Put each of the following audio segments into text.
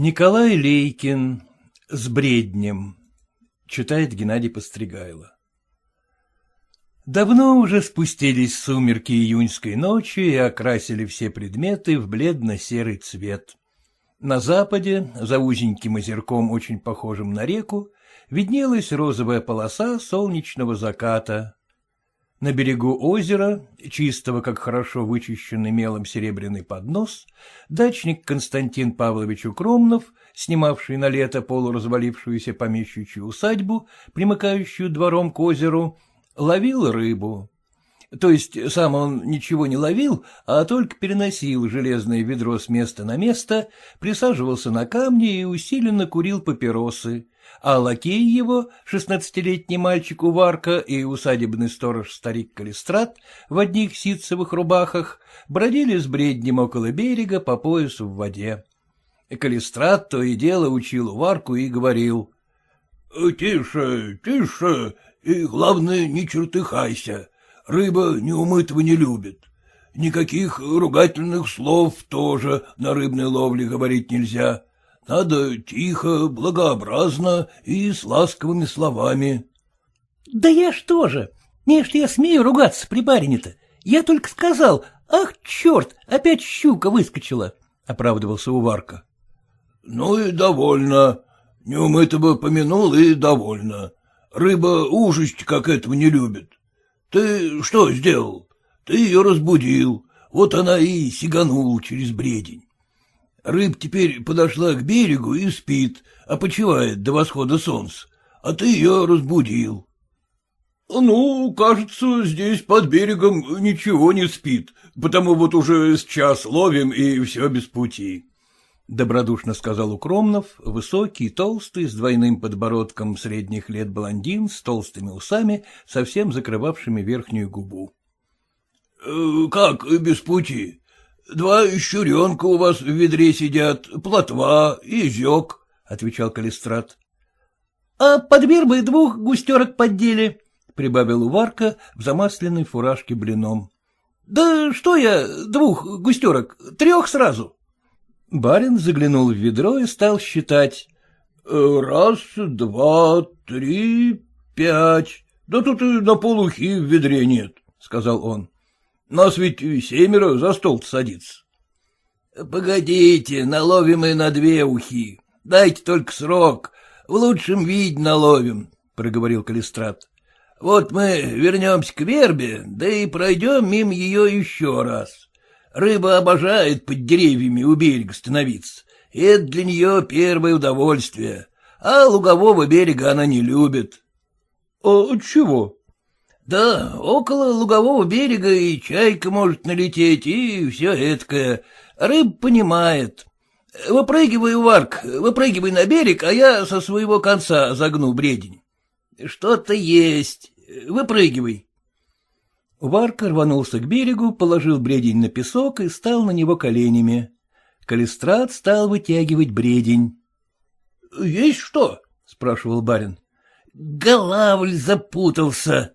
Николай Лейкин с бреднем. Читает Геннадий Постригайло. Давно уже спустились сумерки июньской ночи и окрасили все предметы в бледно-серый цвет. На западе, за узеньким озерком, очень похожим на реку, виднелась розовая полоса солнечного заката. На берегу озера, чистого, как хорошо вычищенный мелом серебряный поднос, дачник Константин Павлович Укромнов, снимавший на лето полуразвалившуюся помещичью усадьбу, примыкающую двором к озеру, ловил рыбу. То есть сам он ничего не ловил, а только переносил железное ведро с места на место, присаживался на камни и усиленно курил папиросы, а лакей его, шестнадцатилетний мальчик Уварка и усадебный сторож старик Калистрат в одних ситцевых рубахах бродили с бреднем около берега по поясу в воде. Калистрат то и дело учил Уварку и говорил. — Тише, тише, и, главное, не чертыхайся. Рыба неумытого не любит. Никаких ругательных слов тоже на рыбной ловле говорить нельзя. Надо тихо, благообразно и с ласковыми словами. — Да я что же? Не, что я смею ругаться при барине-то. Я только сказал, ах, черт, опять щука выскочила, — оправдывался Уварка. — Ну и довольно. Неумытого помянул и довольно. Рыба ужасть как этого не любит. Ты что сделал? Ты ее разбудил, вот она и сиганула через бредень. Рыб теперь подошла к берегу и спит, а почивает до восхода солнца, а ты ее разбудил. — Ну, кажется, здесь под берегом ничего не спит, потому вот уже с час ловим и все без пути. — добродушно сказал Укромнов, высокий, толстый, с двойным подбородком средних лет блондин, с толстыми усами, совсем закрывавшими верхнюю губу. — Как без пути? Два щуренка у вас в ведре сидят, плотва, изек, — отвечал Калистрат. — А под вербой двух густерок поддели, — прибавил Уварка в замасленной фуражке блином. — Да что я, двух густерок, трех сразу. Барин заглянул в ведро и стал считать. «Э, — Раз, два, три, пять. Да тут и на полухи в ведре нет, — сказал он. Нас ведь семеро за стол садится. — Погодите, наловим и на две ухи. Дайте только срок. В лучшем виде наловим, — проговорил Калистрат. — Вот мы вернемся к вербе, да и пройдем мимо ее еще раз. Рыба обожает под деревьями у берега становиться. Это для нее первое удовольствие, а лугового берега она не любит. — А чего? Да, около лугового берега и чайка может налететь, и все эткое. Рыб понимает. Выпрыгивай, Варк, выпрыгивай на берег, а я со своего конца загну бредень. Что-то есть. Выпрыгивай. Варк рванулся к берегу, положил бредень на песок и стал на него коленями. Калистрат стал вытягивать бредень. — Есть что? — спрашивал барин. — Голавль запутался,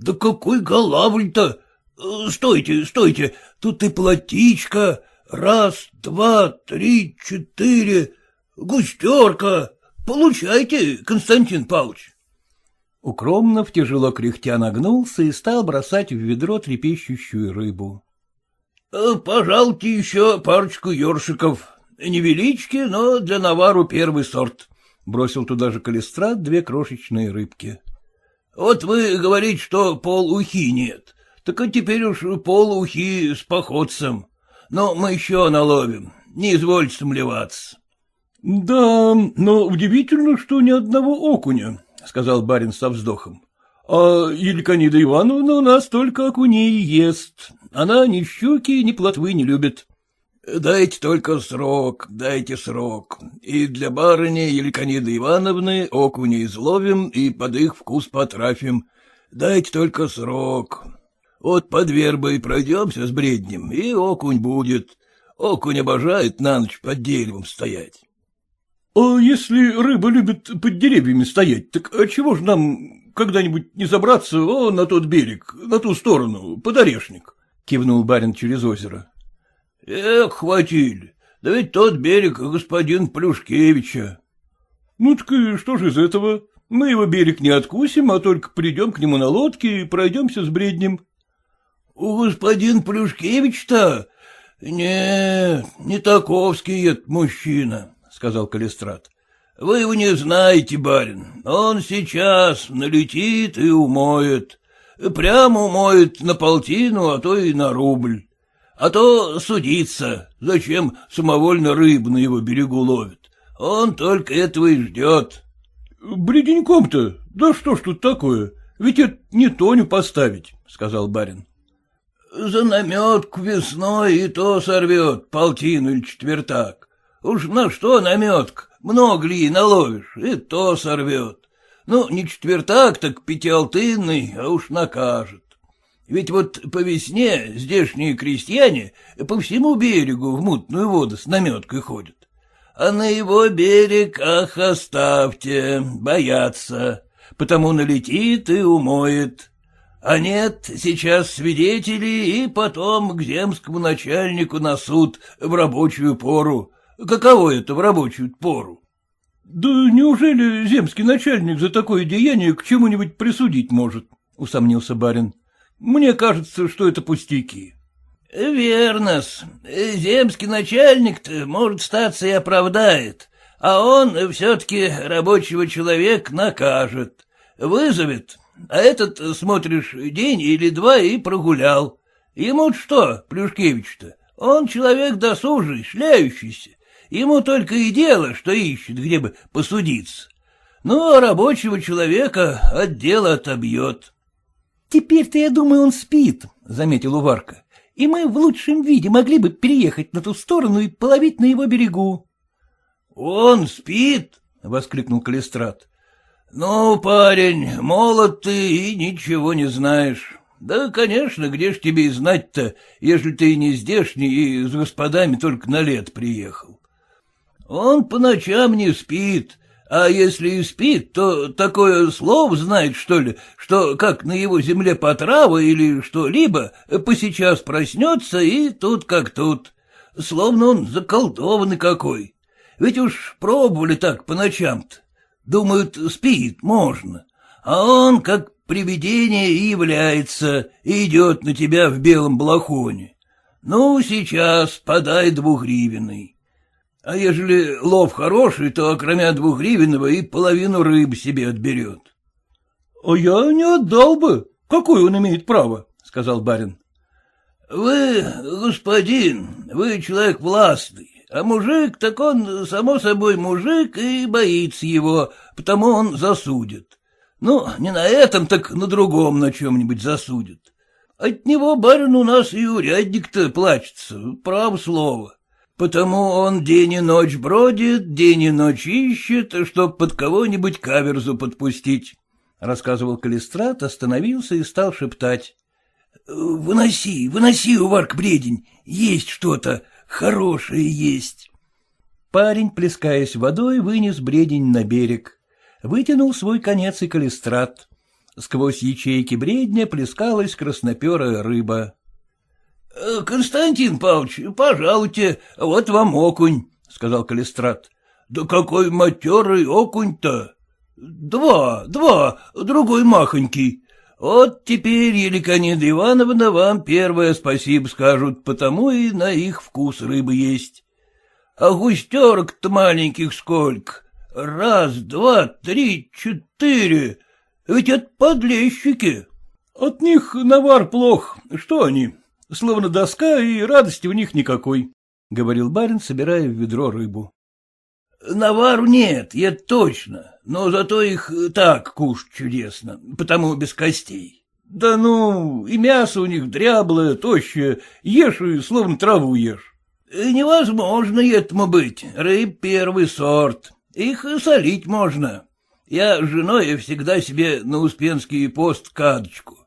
да какой голавль-то! Э, стойте, стойте, тут и платичка. Раз, два, три, четыре. Густерка. Получайте, Константин Павлович. Укромнов тяжело кряхтя нагнулся и стал бросать в ведро трепещущую рыбу. «Э, — Пожалуйте еще парочку ёршиков. Невелички, но для навару первый сорт. Бросил туда же калистрат две крошечные рыбки. Вот вы говорите, что полухи нет. Так а теперь уж полухи с походцем. Но мы еще наловим. Не извольте сомневаться. — Да, но удивительно, что ни одного окуня, — сказал барин со вздохом. — А Еликонида Ивановна у нас только окуней ест. Она ни щуки, ни плотвы не любит. Дайте только срок, дайте срок. И для барыни Еликониды Ивановны окуня изловим и под их вкус потрафим. Дайте только срок. Вот под вербой пройдемся с бреднем, и окунь будет. Окунь обожает на ночь под деревом стоять. — А если рыба любит под деревьями стоять, так а чего ж нам когда-нибудь не забраться о, на тот берег, на ту сторону, под орешник? — кивнул барин через озеро. — Эх, хватили, Да ведь тот берег господин Плюшкевича. — Ну так и что же из этого? Мы его берег не откусим, а только придем к нему на лодке и пройдемся с бреднем. — У господин Плюшкевич-то? Не, не таковский это мужчина, — сказал Калистрат. — Вы его не знаете, барин. Он сейчас налетит и умоет. Прямо умоет на полтину, а то и на рубль. А то судится, зачем самовольно рыбу на его берегу ловит. Он только этого и ждет. — Бреденьком-то? Да что ж тут такое? Ведь это не Тоню поставить, — сказал барин. — За наметку весной и то сорвет полтину или четвертак. Уж на что наметка? Много ли наловишь, и то сорвет. Ну, не четвертак, так пятиалтынный, а уж накажет. Ведь вот по весне здешние крестьяне по всему берегу в мутную воду с наметкой ходят. А на его берег, ах, оставьте, боятся, потому налетит и умоет. А нет, сейчас свидетели и потом к земскому начальнику на суд в рабочую пору. Каково это в рабочую пору? — Да неужели земский начальник за такое деяние к чему-нибудь присудить может? — усомнился барин. Мне кажется, что это пустяки. — Верно-с. Земский начальник-то, может, статься и оправдает, а он все-таки рабочего человека накажет, вызовет, а этот, смотришь, день или два и прогулял. Ему что, Плюшкевич-то, он человек досужий, шляющийся, ему только и дело, что ищет, где бы посудиться. Ну, а рабочего человека от дела отобьет. Теперь-то, я думаю, он спит, — заметил Уварка, — и мы в лучшем виде могли бы переехать на ту сторону и половить на его берегу. — Он спит? — воскликнул Калистрат. — Ну, парень, молод ты и ничего не знаешь. Да, конечно, где ж тебе и знать-то, ежели ты не здешний и с господами только на лет приехал. Он по ночам не спит, а если и спит, то такое слово знает, что ли, что как на его земле потрава или что-либо, посейчас проснется и тут как тут. Словно он заколдованный какой. Ведь уж пробовали так по ночам-то. Думают, спит, можно. А он, как привидение, и является, и идет на тебя в белом балахоне. Ну, сейчас подай двухгривенный. А ежели лов хороший, то, кроме двухгривенного, и половину рыб себе отберет. — А я не отдал бы. Какое он имеет право? — сказал барин. — Вы, господин, вы человек властный, а мужик, так он, само собой, мужик и боится его, потому он засудит. Ну, не на этом, так на другом на чем-нибудь засудит. От него барин у нас и урядник-то плачется, право слово. Потому он день и ночь бродит, день и ночь ищет, чтоб под кого-нибудь каверзу подпустить, — рассказывал Калистрат, остановился и стал шептать. — Выноси, выноси, Уварк, бредень, есть что-то, хорошее есть. Парень, плескаясь водой, вынес бредень на берег. Вытянул свой конец и Калистрат. Сквозь ячейки бредня плескалась красноперая рыба. — Константин Павлович, пожалуйте, вот вам окунь, — сказал Калистрат. — Да какой матерый окунь-то! Два, два, другой махонький. Вот теперь Еликонида Ивановна вам первое спасибо скажут, потому и на их вкус рыбы есть. А густерок-то маленьких сколько? Раз, два, три, четыре. Ведь это подлещики. От них навар плох. Что они? Словно доска, и радости у них никакой, — говорил барин, собирая в ведро рыбу. — Навару нет, это точно, но зато их так кушать чудесно, потому без костей. — Да ну, и мясо у них дряблое, тощее, ешь и словно траву ешь. — Невозможно этому быть, рыб первый сорт, их солить можно. Я с женой всегда себе на Успенский пост кадочку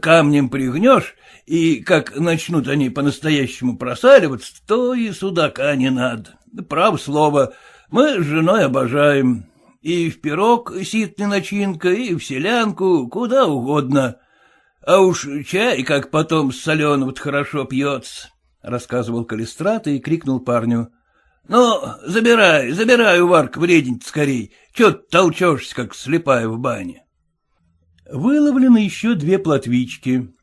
камнем пригнешь, и как начнут они по-настоящему просаливаться, то и судака не надо. Право слово, мы с женой обожаем. И в пирог ситной начинка, и в селянку, куда угодно. А уж чай, как потом с соленого хорошо пьется, — рассказывал Калистрат и крикнул парню. — Ну, забирай, забирай, Уварка, вредень скорей. Чего ты толчешься, как слепая в бане? Выловлены еще две плотвички.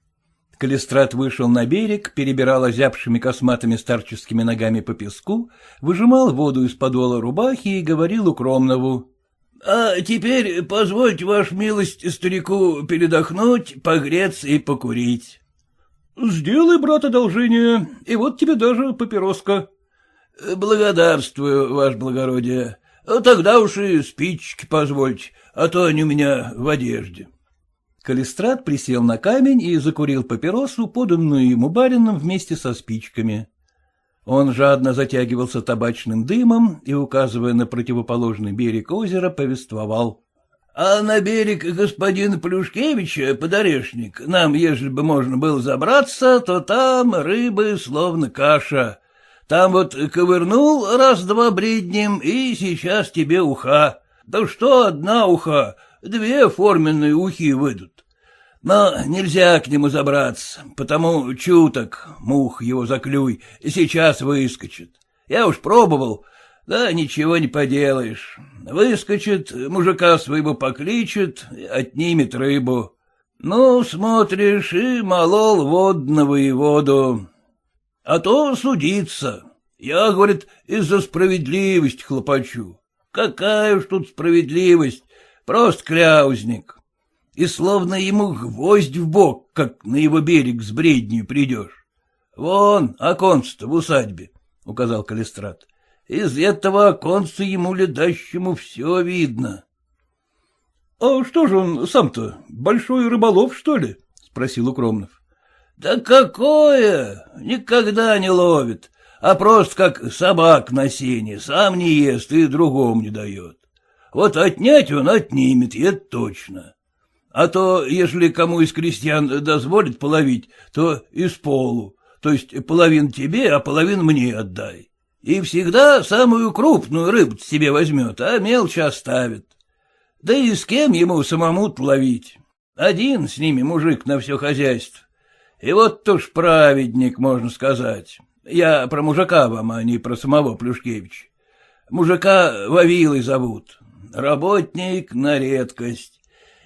Калистрат вышел на берег, перебирал озябшими косматыми старческими ногами по песку, выжимал воду из подола рубахи и говорил Укромнову. — А теперь позвольте, ваш милость, старику передохнуть, погреться и покурить. — Сделай, брат, одолжение, и вот тебе даже папироска. — Благодарствую, ваше благородие. Тогда уж и спички позвольте, а то они у меня в одежде. Калистрат присел на камень и закурил папиросу, поданную ему барином вместе со спичками. Он жадно затягивался табачным дымом и, указывая на противоположный берег озера, повествовал. — А на берег господина Плюшкевича, подорешник, нам, ежели бы можно было забраться, то там рыбы словно каша. Там вот ковырнул раз-два бреднем, и сейчас тебе уха. Да что одна уха, две форменные ухи выйдут. Но нельзя к нему забраться, потому чуток, мух его заклюй, сейчас выскочит. Я уж пробовал, да ничего не поделаешь. Выскочит, мужика своего покличет, отнимет рыбу. Ну, смотришь, и молол водного и воду. А то судиться. Я, говорит, из-за справедливости хлопочу. Какая уж тут справедливость, просто кляузник. И словно ему гвоздь в бок, как на его берег с бреднью придешь. Вон, оконце-то в усадьбе, — указал Калистрат. Из этого оконца ему ледащему все видно. — А что же он сам-то, большой рыболов, что ли? — спросил Укромнов. — Да какое! Никогда не ловит, а просто как собак на сене, сам не ест и другому не дает. Вот отнять он отнимет, и это точно. А то, если кому из крестьян дозволит половить, то из полу, то есть половину тебе, а половину мне отдай. И всегда самую крупную рыбу себе возьмет, а мелочь оставит. Да и с кем ему самому ловить? Один с ними мужик на все хозяйство. И вот уж праведник, можно сказать. Я про мужика вам, а не про самого Плюшкевича. Мужика Вавилой зовут. Работник на редкость.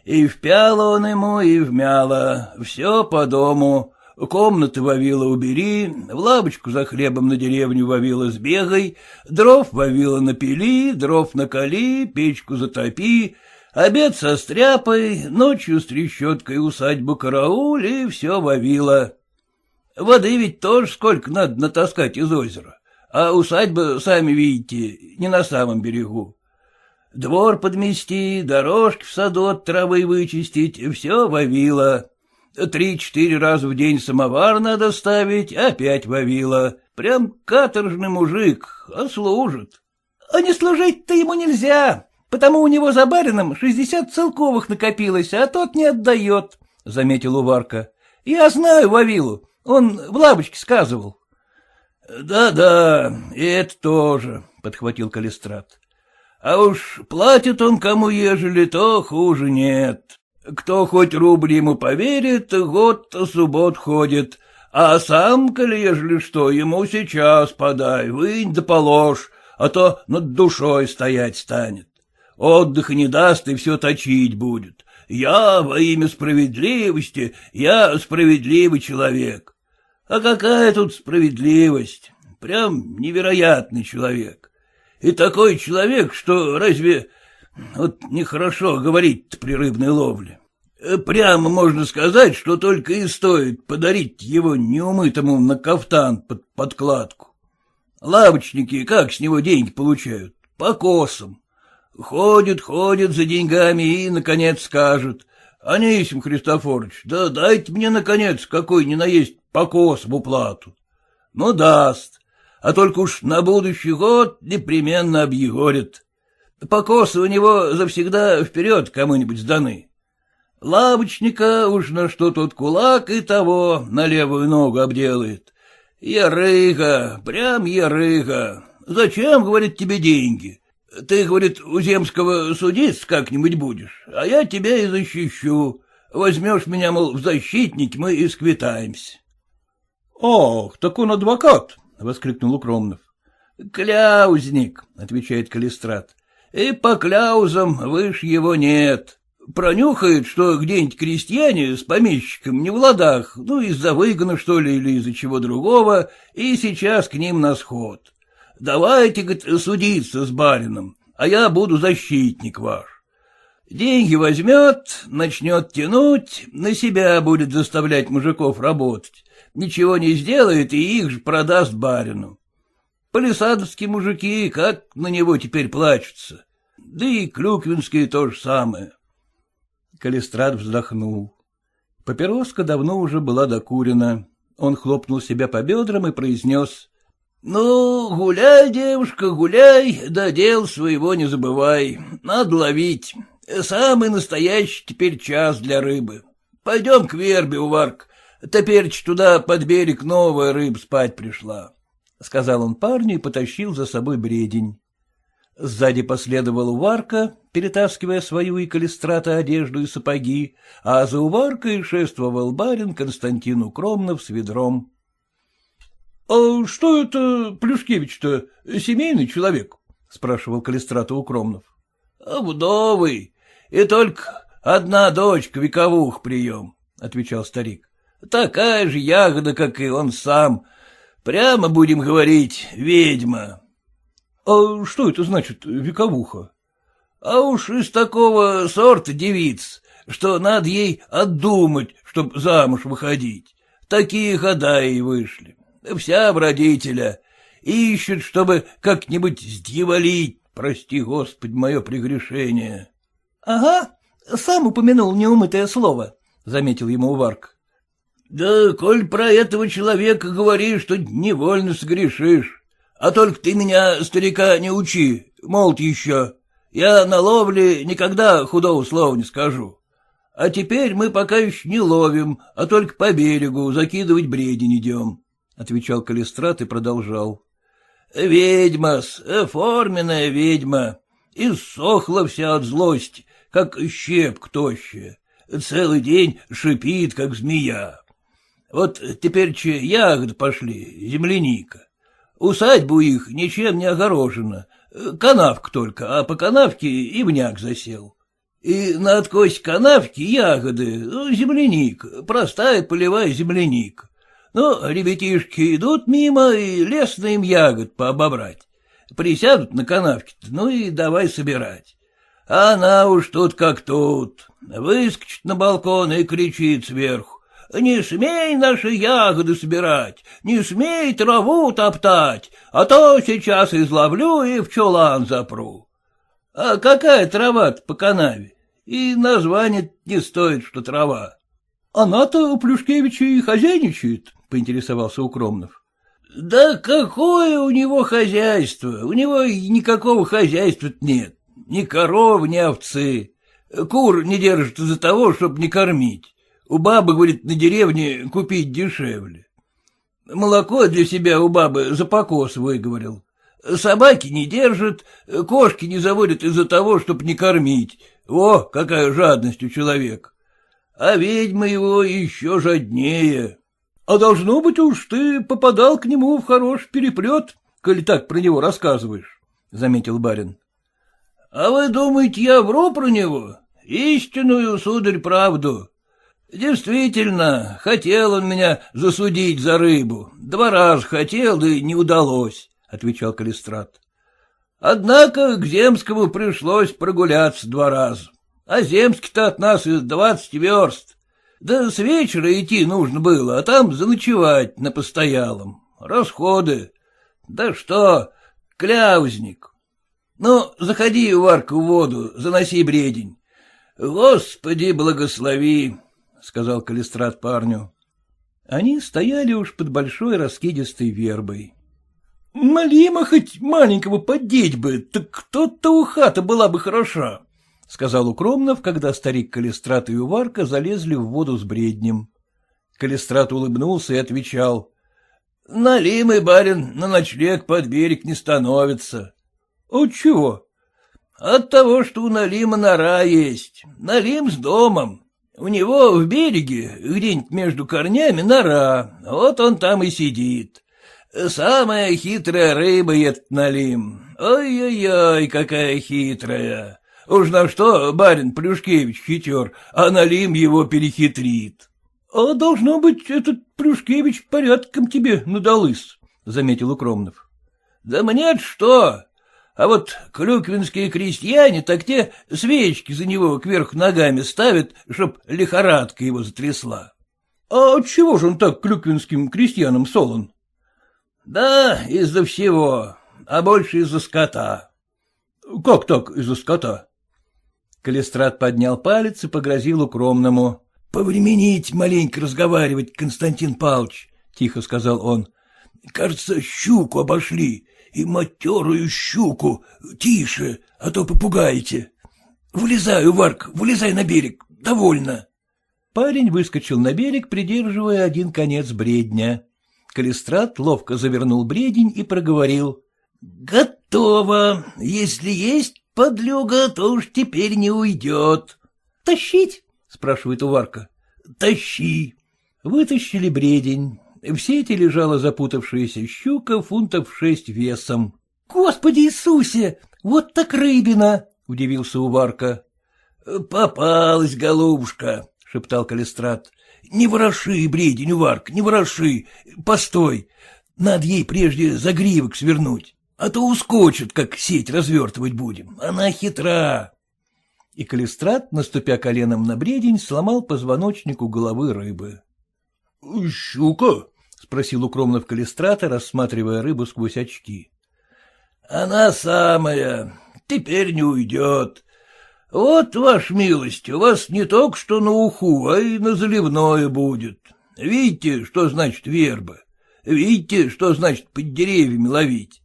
И впяло он ему, и вмяло. Все по дому. Комнаты Вавила убери, в лавочку за хлебом на деревню Вавила сбегай, дров Вавила напили, дров накали, печку затопи, обед со стряпой, ночью с трещоткой усадьбу карауль, и все Вавила. Воды ведь тоже сколько надо натаскать из озера, а усадьба, сами видите, не на самом берегу. Двор подмести, дорожки в саду от травы вычистить, все вовило. Три-четыре раза в день самовар надо ставить, опять вовило. Прям каторжный мужик, а служит. — А не служить-то ему нельзя, потому у него за барином шестьдесят целковых накопилось, а тот не отдает, — заметил Уварка. — Я знаю Вавилу, он в лавочке сказывал. Да — Да-да, это тоже, — подхватил Калистрат. — А уж платит он кому ежели, то хуже нет. Кто хоть рубль ему поверит, год суббот ходит, а сам, коли ежели что, ему сейчас подай, вынь да положь, а то над душой стоять станет. Отдыха не даст и все точить будет. Я во имя справедливости, я справедливый человек. А какая тут справедливость? Прям невероятный человек. И такой человек, что разве... Вот нехорошо говорить при рыбной ловле. Прямо можно сказать, что только и стоит подарить его неумытому на кафтан под подкладку. Лавочники как с него деньги получают? По косам. Ходят, ходят за деньгами и, наконец, скажут. Анисим Христофорович, да дайте мне, наконец, какой ни наесть покос в уплату. Ну, даст, а только уж на будущий год непременно объегорит. Покосы у него завсегда вперед кому-нибудь сданы. Лавочника уж на что тот кулак и того на левую ногу обделает. Ярыга, прям ярыга. Зачем, говорит, тебе деньги? Ты, говорит, у земского судиться как-нибудь будешь, а я тебя и защищу. Возьмешь меня, мол, в защитник, мы и сквитаемся. — Ах, так он адвокат! — воскликнул Укромнов. — Кляузник, — отвечает Калистрат, — и по кляузам выше его нет. Пронюхает, что где-нибудь крестьяне с помещиком не в ладах, ну, из-за выгона, что ли, или из-за чего другого, и сейчас к ним на сход. Давайте, судиться с барином, а я буду защитник ваш. Деньги возьмет, начнет тянуть, на себя будет заставлять мужиков работать. Ничего не сделает и их же продаст барину. Полисадовские мужики как на него теперь плачутся. Да и клюквинские то же самое. Калистрат вздохнул. Папироска давно уже была докурена. Он хлопнул себя по бедрам и произнес. — Ну, гуляй, девушка, гуляй, да дел своего не забывай. Надо ловить. Самый настоящий теперь час для рыбы. Пойдем к вербе, Уварк. Теперь туда под берег новая рыба спать пришла. — сказал он парню и потащил за собой бредень. Сзади последовал Уварка, перетаскивая свою и калистрата одежду и сапоги, а за Уваркой шествовал барин Константин Укромнов с ведром. — А что это Плюшкевич-то, семейный человек? — спрашивал калистрата Укромнов. — Вдовый, и только одна дочка вековух прием, — отвечал старик. — Такая же ягода, как и он сам. Прямо будем говорить, ведьма. — А что это значит вековуха? — А уж из такого сорта девиц, что надо ей отдумать, чтоб замуж выходить. Такие хода и вышли. Вся родителя. Ищут, чтобы как-нибудь сдьяволить, прости, Господь, мое прегрешение. — Ага, сам упомянул неумытое слово, — заметил ему Уварк. — Да, коль про этого человека говоришь, что невольно сгрешишь. А только ты меня, старика, не учи, молод еще. Я на ловле никогда худого слова не скажу. А теперь мы пока еще не ловим, а только по берегу закидывать бредень идем, — отвечал Калистрат и продолжал. — Ведьма-с, форменная ведьма, иссохла вся от злости, как щепка тощая, целый день шипит, как змея. Вот теперь че ягоды пошли, земляника. Усадьба у их ничем не огорожена, канавка только, а по канавке ивняк засел. И на откосе канавки ягоды, ну, земляник, простая полевая земляника. Но ребятишки идут мимо, и лестно им ягод пообобрать. Присядут на канавке ну и давай собирать. А она уж тут как тут, выскочит на балкон и кричит сверху. Не смей наши ягоды собирать, не смей траву топтать, а то сейчас изловлю и в чулан запру. А какая трава по канаве? И название не стоит, что трава. Она-то у Плюшкевича и хозяйничает, — поинтересовался Укромнов. — Да какое у него хозяйство? У него никакого хозяйства нет. Ни коров, ни овцы. Кур не держит из-за того, чтобы не кормить. У бабы, говорит, на деревне купить дешевле. Молоко для себя у бабы за покос выговорил. Собаки не держат, кошки не заводят из-за того, чтоб не кормить. О, какая жадность у человека. А ведьма его еще жаднее. А должно быть уж ты попадал к нему в хороший переплет, коли так про него рассказываешь, — заметил барин. — А вы думаете, я вру про него? Истинную, сударь, правду. Действительно, хотел он меня засудить за рыбу. Два раза хотел, да не удалось, — отвечал Калистрат. Однако к Земскому пришлось прогуляться два раза. А Земский-то от нас из двадцать верст. Да с вечера идти нужно было, а там заночевать на постоялом. Расходы. Да что, кляузник. Ну, заходи, Варка, в воду, заноси бредень. Господи, благослови сказал Калистрат парню. Они стояли уж под большой раскидистой вербой. — Малима хоть маленького поддеть бы, так кто-то у хата была бы хороша, — сказал Укромнов, когда старик Калистрат и Уварка залезли в воду с бреднем. Калистрат улыбнулся и отвечал. — Налимый барин на ночлег под берег не становится. — От чего? — От того, что у Налима нора есть. Налим с домом. У него в береге, где-нибудь между корнями, нора, вот он там и сидит. Самая хитрая рыба этот налим. Ой-ой-ой, какая хитрая. Уж на что барин Плюшкевич хитер, а налим его перехитрит. — А должно быть, этот Плюшкевич порядком тебе надалыс, — заметил Укромнов. — Да мне что? А вот клюквинские крестьяне, так те свечки за него кверху ногами ставят, чтоб лихорадка его затрясла. — А чего же он так клюквинским крестьянам солон? — Да, из-за всего, а больше из-за скота. — Как так из-за скота? Калистрат поднял палец и погрозил укромному. — Повременить маленько разговаривать, Константин Павлович, — тихо сказал он. — Кажется, щуку обошли, и матерую щуку. Тише, а то попугаете. Вылезай, Уварк, вылезай на берег, довольно. Парень выскочил на берег, придерживая один конец бредня. Калистрат ловко завернул бредень и проговорил. — Готово. Если есть Подлюга, то уж теперь не уйдет. — Тащить? — спрашивает Уварка. — Тащи. Вытащили бредень. В сети лежала запутавшаяся щука фунтов шесть весом. — Господи Иисусе! Вот так рыбина! — удивился Уварка. — Попалась, голубушка, — шептал Калистрат. — Не вороши, бредень, Уварк, не вороши. Постой, надо ей прежде загривок свернуть. А то ускочит, как сеть развертывать будем. Она хитра. И Калистрат, наступя коленом на бредень, сломал позвоночнику головы рыбы. — Щука? — спросил укромно Калистрата, рассматривая рыбу сквозь очки. — Она самая. Теперь не уйдет. Вот, ваш милость, у вас не только что на уху, а и на заливное будет. Видите, что значит верба? Видите, что значит под деревьями ловить?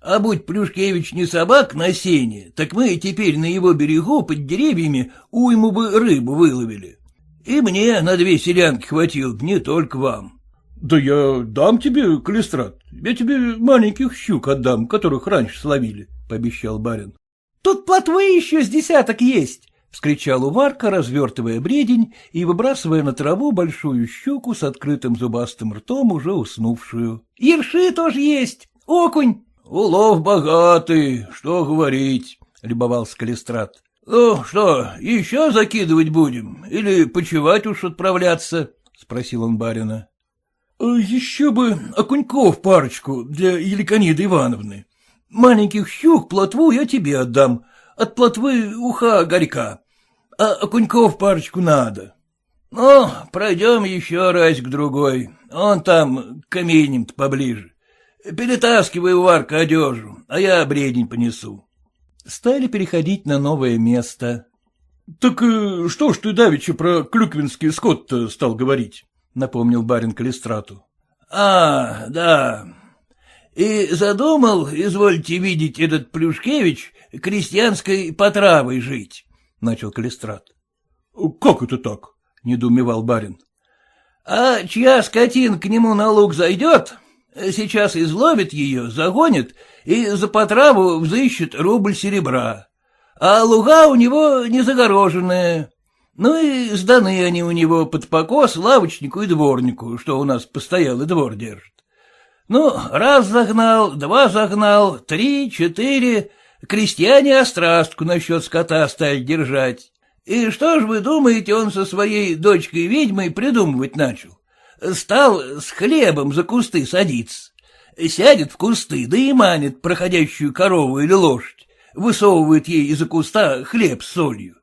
А будь Плюшкевич не собак на сене, так мы теперь на его берегу под деревьями уйму бы рыбу выловили. И мне на две селянки хватило, не только вам. — Да я дам тебе, Калистрат, я тебе маленьких щук отдам, которых раньше словили, — пообещал барин. — Тут плотвы еще с десяток есть, — вскричал Уварка, развертывая бредень и выбрасывая на траву большую щуку с открытым зубастым ртом, уже уснувшую. — Ерши тоже есть, окунь. — Улов богатый, что говорить, — любовался Калистрат. — Ну что, еще закидывать будем или почевать уж отправляться? — спросил он барина. — Еще бы окуньков парочку для Еликониды Ивановны. Маленьких щук плотву я тебе отдам, от плотвы уха горька, а окуньков парочку надо. — Ну, пройдем еще разик-другой, он там каменем-то поближе. Перетаскивай, Варка, одежу, а я бредень понесу. Стали переходить на новое место. — Так э, что ж ты давеча про клюквинский скот-то стал говорить? — напомнил барин Калистрату. — А, да. И задумал, извольте видеть, этот Плюшкевич крестьянской потравой жить, — начал Калистрат. — Как это так? — недоумевал барин. — А чья скотин к нему на луг зайдет, Сейчас изловит ее, загонит и за потраву взыщет рубль серебра. А луга у него не загороженные. Ну и сданы они у него под покос лавочнику и дворнику, что у нас постоялый двор держит. Ну, раз загнал, два загнал, три, четыре. Крестьяне острастку насчет скота стали держать. И что ж вы думаете, он со своей дочкой-ведьмой придумывать начал? стал с хлебом за кусты садиться. Сядет в кусты, да и манит проходящую корову или лошадь, высовывает ей из-за куста хлеб с солью.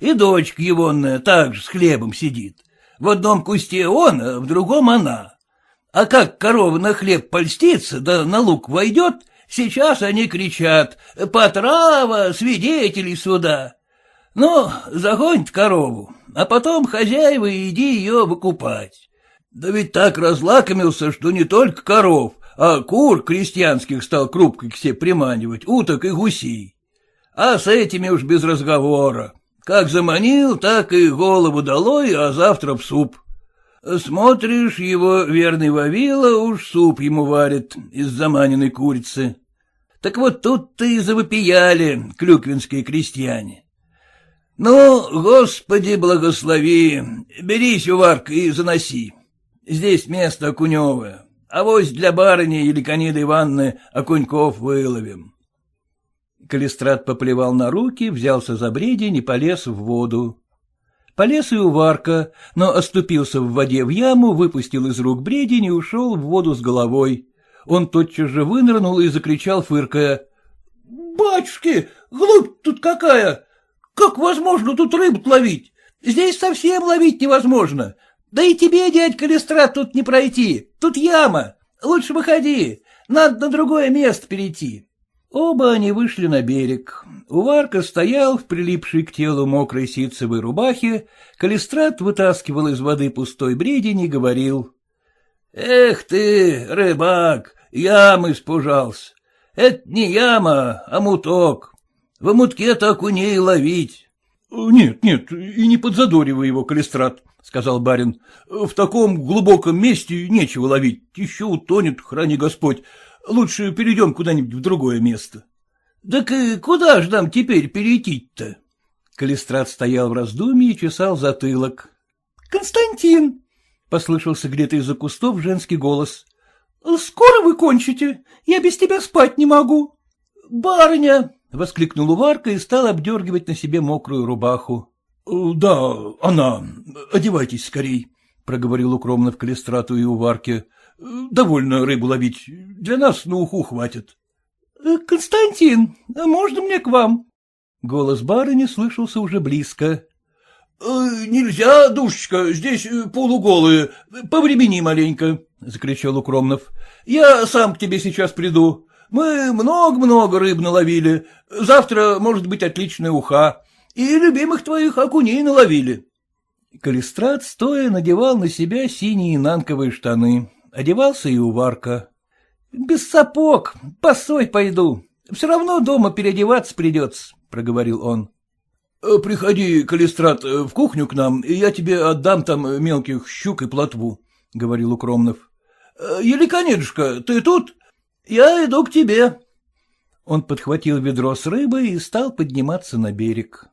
И дочка егонная также с хлебом сидит. В одном кусте он, а в другом она. А как корова на хлеб польстится, да на лук войдет, сейчас они кричат «Потрава! Свидетели сюда!» Ну, загонит корову, а потом хозяева иди ее выкупать. Да ведь так разлакомился, что не только коров, а кур крестьянских стал крупкой к себе приманивать, уток и гусей. А с этими уж без разговора. Как заманил, так и голову долой, а завтра в суп. Смотришь, его верный Вавила уж суп ему варит из заманенной курицы. Так вот тут-то и завопияли клюквинские крестьяне. Ну, Господи, благослови, берись, Уварк, и заноси. Здесь место окуневое. а вось для барыни или Каниды Ивановны окуньков выловим. Калистрат поплевал на руки, взялся за бредень и полез в воду. Полез и уварка, но оступился в воде в яму, выпустил из рук бредень и ушел в воду с головой. Он тотчас же вынырнул и закричал, фыркая. — Батюшки, глупь тут какая! Как возможно тут рыбу ловить? Здесь совсем ловить невозможно. Да и тебе, дядька Листрат, тут не пройти. Тут яма. Лучше выходи. Надо на другое место перейти. Оба они вышли на берег. Уварка стоял в прилипшей к телу мокрой ситцевой рубахе, Калистрат вытаскивал из воды пустой бредень и говорил. — Эх ты, рыбак, ямы испужался. Это не яма, а муток. В мутке-то окуней ловить. — Нет, нет, и не подзадоривай его, Калистрат, — сказал барин. — В таком глубоком месте нечего ловить, еще утонет, храни Господь. Лучше перейдем куда-нибудь в другое место. — Так и куда ж нам теперь перейти-то? Калистрат стоял в раздумье и чесал затылок. — Константин! — послышался где-то из-за кустов женский голос. — Скоро вы кончите? Я без тебя спать не могу. — Барыня! — воскликнул Уварка и стал обдергивать на себе мокрую рубаху. — Да, она. Одевайтесь скорей, — проговорил укромно в Калистрату и Уварке. — Довольно рыбу ловить. Для нас на уху хватит. Э, — Константин, а можно мне к вам? Голос барыни слышался уже близко. — Нельзя, душечка, здесь полуголые. Повремени маленько, — закричал Укромнов. — Я сам к тебе сейчас приду. Мы много-много рыб наловили. Завтра может быть отличная уха. И любимых твоих окуней наловили. Калистрат стоя надевал на себя синие нанковые штаны. Одевался и уварка. — Без сапог, посой пойду. Все равно дома переодеваться придется, — проговорил он. — Приходи, Калистрат, в кухню к нам, и я тебе отдам там мелких щук и плотву, — говорил Укромнов. — Еликонедушка, ты тут? Я иду к тебе. Он подхватил ведро с рыбой и стал подниматься на берег.